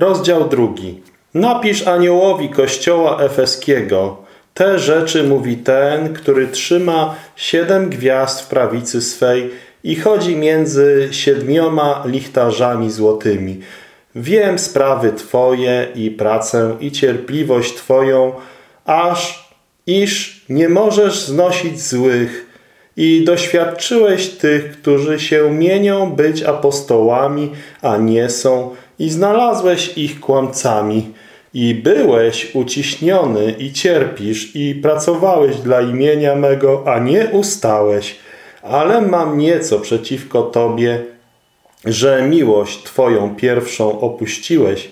Rozdział drugi. Napisz aniołowi kościoła efeskiego. Te rzeczy mówi ten, który trzyma siedem gwiazd w prawicy swej i chodzi między siedmioma lichtarzami złotymi. Wiem sprawy Twoje i pracę i cierpliwość Twoją, aż iż nie możesz znosić złych i doświadczyłeś tych, którzy się mienią być apostołami, a nie są i znalazłeś ich kłamcami i byłeś uciśniony i cierpisz i pracowałeś dla imienia mego, a nie ustałeś. Ale mam nieco przeciwko Tobie, że miłość Twoją pierwszą opuściłeś.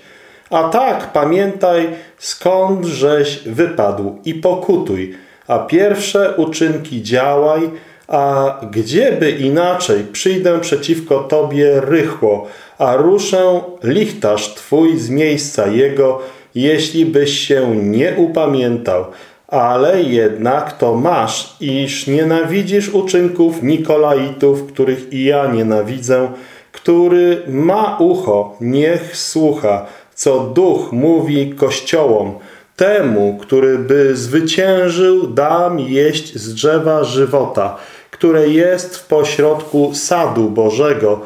A tak pamiętaj, skąd żeś wypadł i pokutuj, a pierwsze uczynki działaj, a gdzieby inaczej przyjdę przeciwko Tobie rychło, a ruszę lichtarz Twój z miejsca jego, jeśli byś się nie upamiętał. Ale jednak to masz, iż nienawidzisz uczynków Nikolaitów, których i ja nienawidzę, który ma ucho, niech słucha, co duch mówi kościołom. Temu, który by zwyciężył, dam jeść z drzewa żywota, które jest w pośrodku sadu Bożego.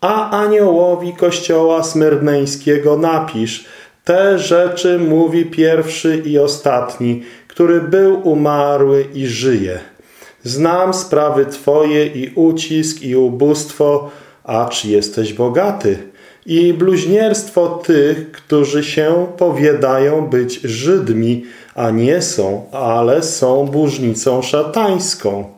A aniołowi kościoła smyrneńskiego napisz, te rzeczy mówi pierwszy i ostatni, który był umarły i żyje. Znam sprawy Twoje i ucisk i ubóstwo, acz jesteś bogaty. I bluźnierstwo tych, którzy się powiadają być Żydmi, a nie są, ale są burznicą szatańską.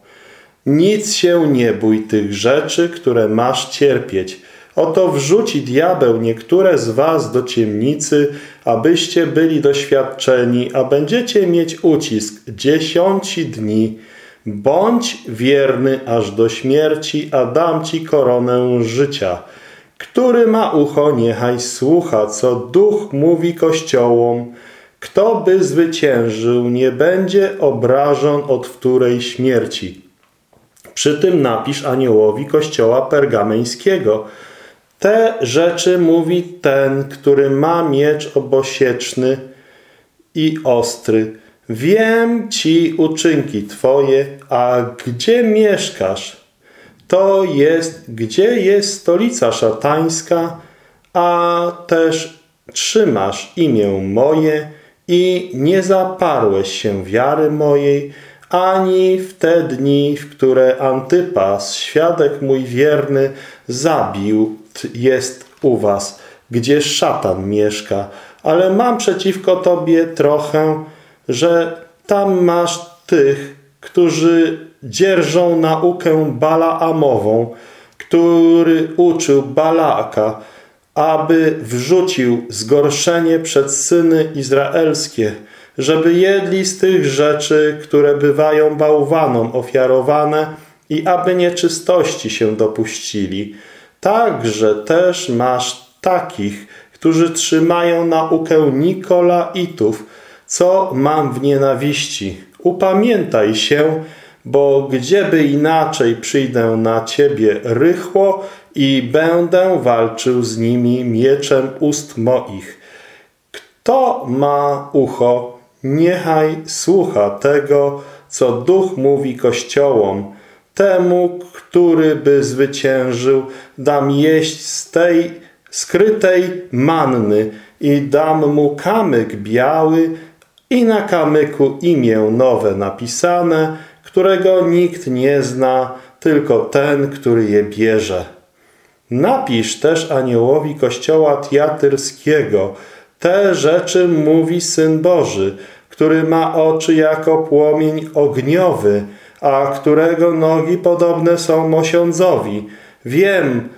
Nic się nie bój tych rzeczy, które masz cierpieć. Oto wrzuci diabeł niektóre z was do ciemnicy, abyście byli doświadczeni, a będziecie mieć ucisk dziesiąci dni. Bądź wierny aż do śmierci, a dam ci koronę życia. Który ma ucho, niechaj słucha, co duch mówi kościołom. Kto by zwyciężył, nie będzie obrażon od wtórej śmierci. Przy tym napisz aniołowi kościoła pergameńskiego. Te rzeczy mówi ten, który ma miecz obosieczny i ostry. Wiem ci uczynki twoje, a gdzie mieszkasz? To jest, gdzie jest stolica szatańska, a też trzymasz imię moje i nie zaparłeś się wiary mojej, ani w te dni, w które Antypas, świadek mój wierny, zabił, jest u was, gdzie szatan mieszka. Ale mam przeciwko tobie trochę, że tam masz tych, którzy dzierżą naukę Balaamową, który uczył Balaka, aby wrzucił zgorszenie przed syny izraelskie, żeby jedli z tych rzeczy, które bywają bałwanom ofiarowane i aby nieczystości się dopuścili. Także też masz takich, którzy trzymają naukę Nikolaitów, co mam w nienawiści. Upamiętaj się, bo gdzieby inaczej przyjdę na ciebie rychło i będę walczył z nimi mieczem ust moich. Kto ma ucho, niechaj słucha tego, co duch mówi kościołom. Temu, który by zwyciężył, dam jeść z tej skrytej manny i dam mu kamyk biały i na kamyku imię nowe napisane, którego nikt nie zna, tylko ten, który je bierze. Napisz też aniołowi kościoła tiatyrskiego, te rzeczy mówi Syn Boży, który ma oczy jako płomień ogniowy, a którego nogi podobne są mosiądzowi. Wiem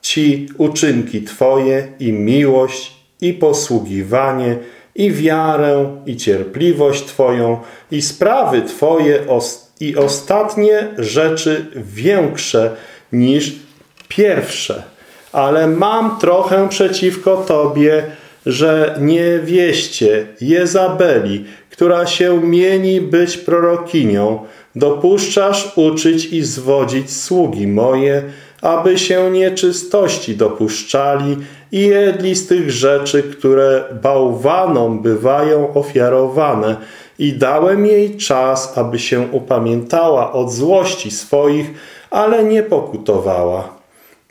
ci uczynki Twoje i miłość i posługiwanie i wiarę i cierpliwość Twoją i sprawy Twoje i ostatnie rzeczy większe niż pierwsze. Ale mam trochę przeciwko Tobie, że niewieście Jezabeli, która się mieni być prorokinią, dopuszczasz uczyć i zwodzić sługi moje, aby się nieczystości dopuszczali i jedli z tych rzeczy, które bałwanom bywają ofiarowane i dałem jej czas, aby się upamiętała od złości swoich, ale nie pokutowała.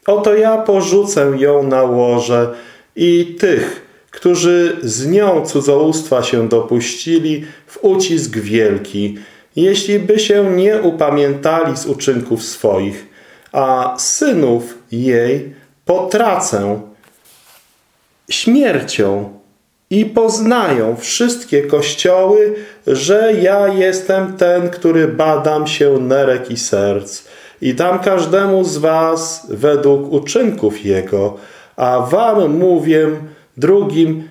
Oto ja porzucę ją na łoże i tych, którzy z nią cudzołóstwa się dopuścili, w ucisk wielki, jeśli by się nie upamiętali z uczynków swoich, a synów jej potracę śmiercią i poznają wszystkie kościoły, że ja jestem ten, który badam się nerek i serc i dam każdemu z was według uczynków jego, a wam mówię drugim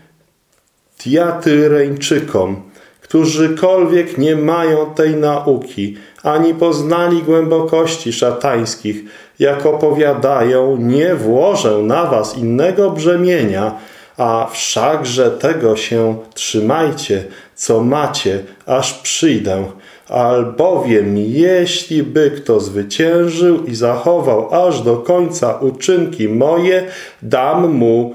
Tiatyreńczykom, którzykolwiek nie mają tej nauki, ani poznali głębokości szatańskich, jak opowiadają, nie włożę na was innego brzemienia, a wszakże tego się trzymajcie, co macie, aż przyjdę. Albowiem jeśli by kto zwyciężył i zachował aż do końca uczynki moje, dam mu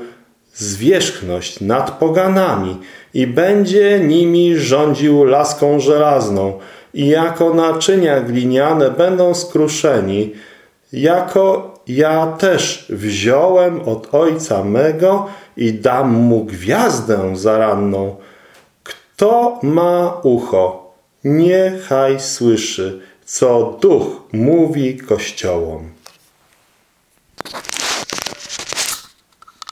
zwierzchność nad poganami i będzie nimi rządził laską żelazną i jako naczynia gliniane będą skruszeni, jako ja też wziąłem od ojca mego i dam mu gwiazdę zaranną. Kto ma ucho, niechaj słyszy, co duch mówi kościołom.